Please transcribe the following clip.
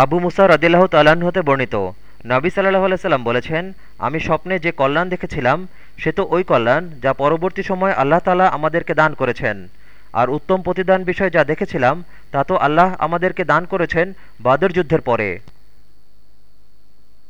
আবু মুসা রদিল্লাহ তাল্লাহ্ন হতে বর্ণিত। নাবী সাল্লাহ আলাইসাল্লাম বলেছেন, আমি স্বপ্নে যে কল্যাণ দেখেছিলাম, সে তো ওই কল্যাণ যা পরবর্তী সময় আল্লাহ তালা আমাদেরকে দান করেছেন। আর উত্তম প্রতিদান বিষয় যা দেখেছিলাম, তা তো আল্লাহ আমাদেরকে দান করেছেন বাদর যুদ্ধের পরে।